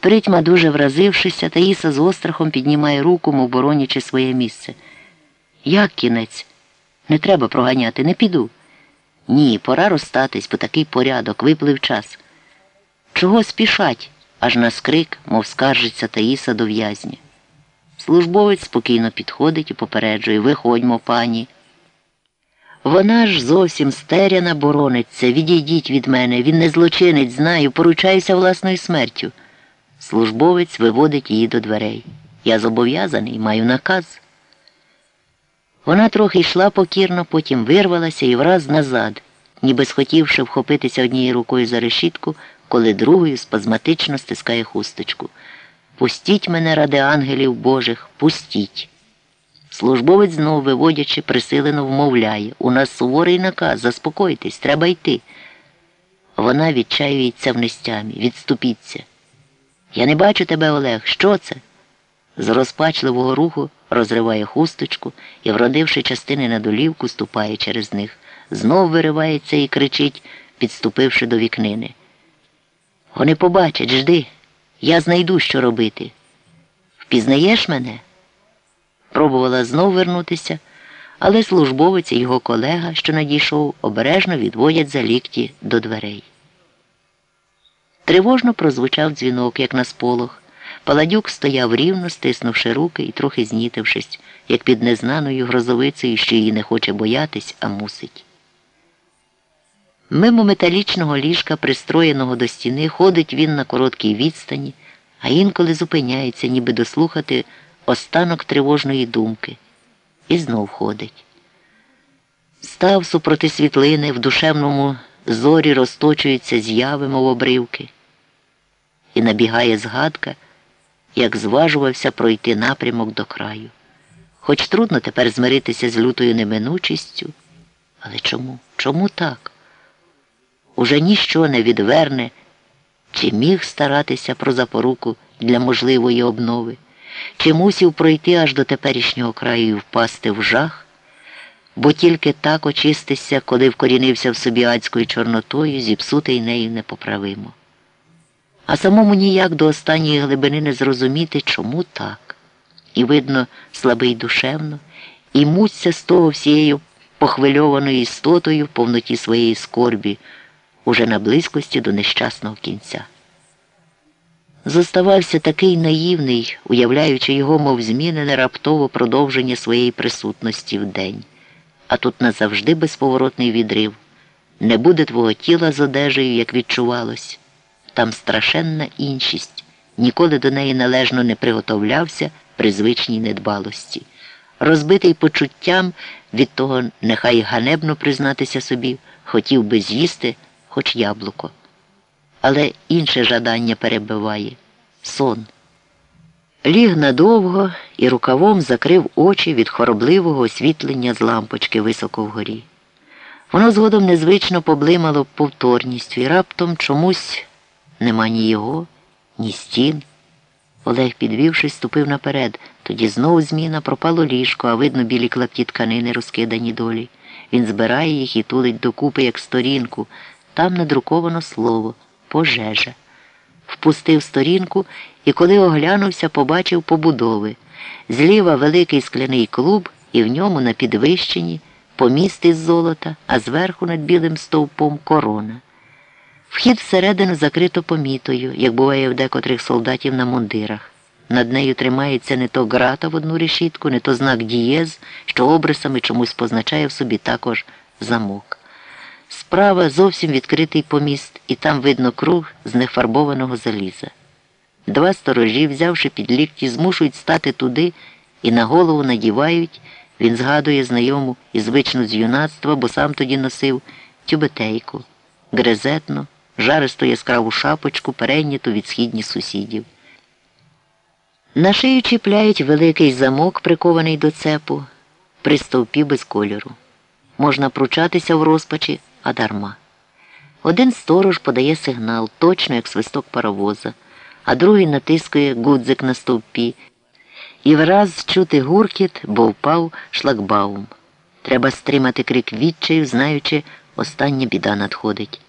Притьма, дуже вразившися, Таїса з острахом піднімає руку, мов боронячи своє місце. Як кінець? Не треба проганяти, не піду. Ні, пора розстатись, бо такий порядок, виплив час. Чого спішать? аж на скрик, мов скаржиться Таїса до в'язня. Службовець спокійно підходить і попереджує Виходьмо, пані. Вона ж зовсім стеряна борониться. Відійдіть від мене, він не злочинець, знаю, поручаюся власною смертю. Службовець виводить її до дверей. Я зобов'язаний, маю наказ. Вона трохи йшла покірно, потім вирвалася і враз назад, ніби схотівши вхопитися однією рукою за решітку, коли другою спазматично стискає хусточку. Пустіть мене ради ангелів Божих, пустіть. Службовець знов, виводячи, присилено вмовляє. У нас суворий наказ, заспокойтесь, треба йти. Вона відчаюється в нестямі, відступіться. Я не бачу тебе, Олег. Що це? З розпачливого руху розриває хусточку і, вродивши частини на долівку, ступає через них. Знов виривається і кричить, підступивши до вікнини. Вони побачать, жди. Я знайду, що робити. Впізнаєш мене? Пробувала знов вернутися, але службовець і його колега, що надійшов, обережно відводять за лікті до дверей. Тривожно прозвучав дзвінок, як на сполох. Паладюк стояв рівно, стиснувши руки і трохи знітившись, як під незнаною грозовицею, що її не хоче боятись, а мусить. Мимо металічного ліжка, пристроєного до стіни, ходить він на короткій відстані, а інколи зупиняється, ніби дослухати останок тривожної думки, і знов ходить. Став супроти світлини, в душевному зорі розточуються зяви, мов обривки, і набігає згадка, як зважувався пройти напрямок до краю. Хоч трудно тепер змиритися з лютою неминучістю, але чому? Чому так? Уже ніщо не відверне, чи міг старатися про запоруку для можливої обнови, чи мусів пройти аж до теперішнього краю і впасти в жах, бо тільки так очистися, коли вкорінився в собі адською чорнотою, зіпсутий нею непоправимо. А самому ніяк до останньої глибини не зрозуміти, чому так. І, видно, слабий душевно, і муться з того всією похвильованою істотою в повноті своєї скорбі уже на близькості до нещасного кінця. Зоставався такий наївний, уявляючи його, мов змінене раптово продовження своєї присутності в день. А тут назавжди безповоротний відрив. Не буде твого тіла з одежею, як відчувалось. Там страшенна іншість, ніколи до неї належно не приготовлявся при звичній недбалості. Розбитий почуттям від того, нехай ганебно признатися собі, хотів би з'їсти хоч яблуко. Але інше жадання перебиває сон. Ліг надовго і рукавом закрив очі від хоробливого освітлення з лампочки високо вгорі. Воно згодом незвично поблимало повторністю і раптом чомусь нема ні його, ні стін. Олег, підвівшись, ступив наперед. Тоді знову зміна пропало ліжко, а видно білі клапті тканини розкидані долі. Він збирає їх і тулить докупи, як сторінку. Там надруковано слово пожежа. Впустив сторінку і, коли оглянувся, побачив побудови. Зліва великий скляний клуб, і в ньому на підвищенні поміст із золота, а зверху над білим стовпом корона. Вхід всередину закрито помітою, як буває в декотрих солдатів на мундирах. Над нею тримається не то грата в одну решітку, не то знак дієз, що обрисами чомусь позначає в собі також замок. Справа зовсім відкритий поміст, і там видно круг з нефарбованого заліза. Два сторожі, взявши під лікті, змушують стати туди і на голову надівають, він згадує знайому і звичну з юнацтва, бо сам тоді носив тюбетейку, грезетну, жаристу яскраву шапочку, перейняту від східні сусідів. На шию чіпляють великий замок, прикований до цепу, при стовпі без кольору. Можна пручатися в розпачі а дарма. Один сторож подає сигнал, точно як свисток паровоза, а другий натискує гудзик на стовпі. І враз чути гуркіт, бо впав шлагбаум. Треба стримати крик відчаю, знаючи, остання біда надходить.